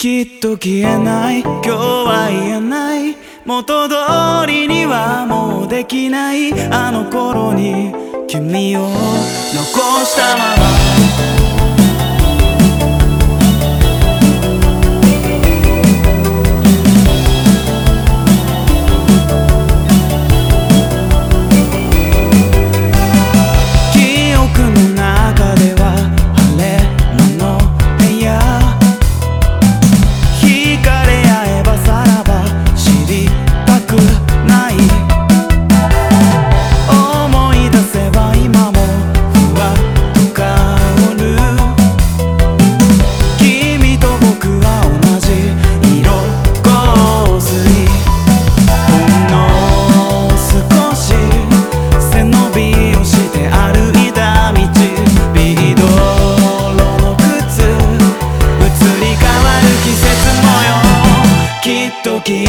きっと消えない。今日は言えない。元通りにはもうできない。あの頃に君を残したまま。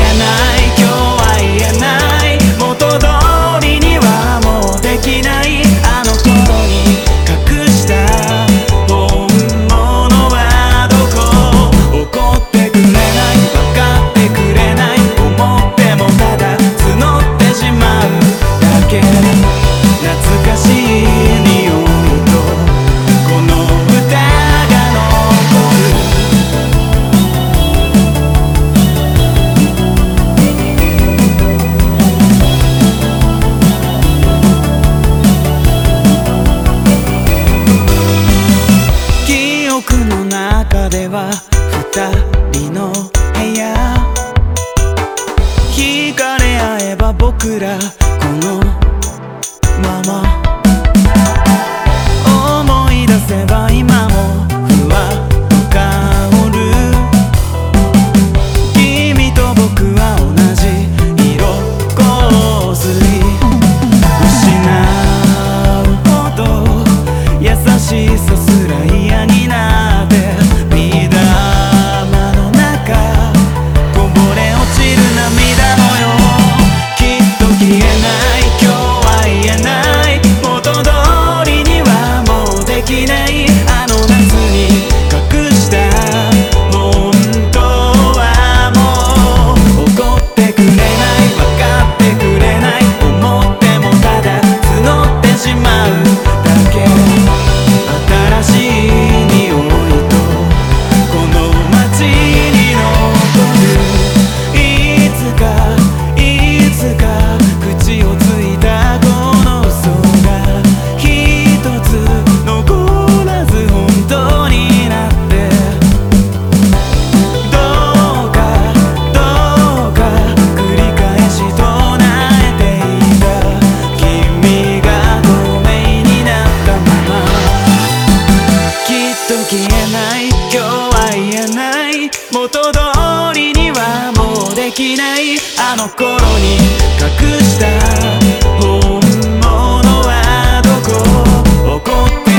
ない。今日は言えない僕の中では二人の部屋。惹かれ合えば僕ら My. できないあの頃に隠した本物はどこ？怒って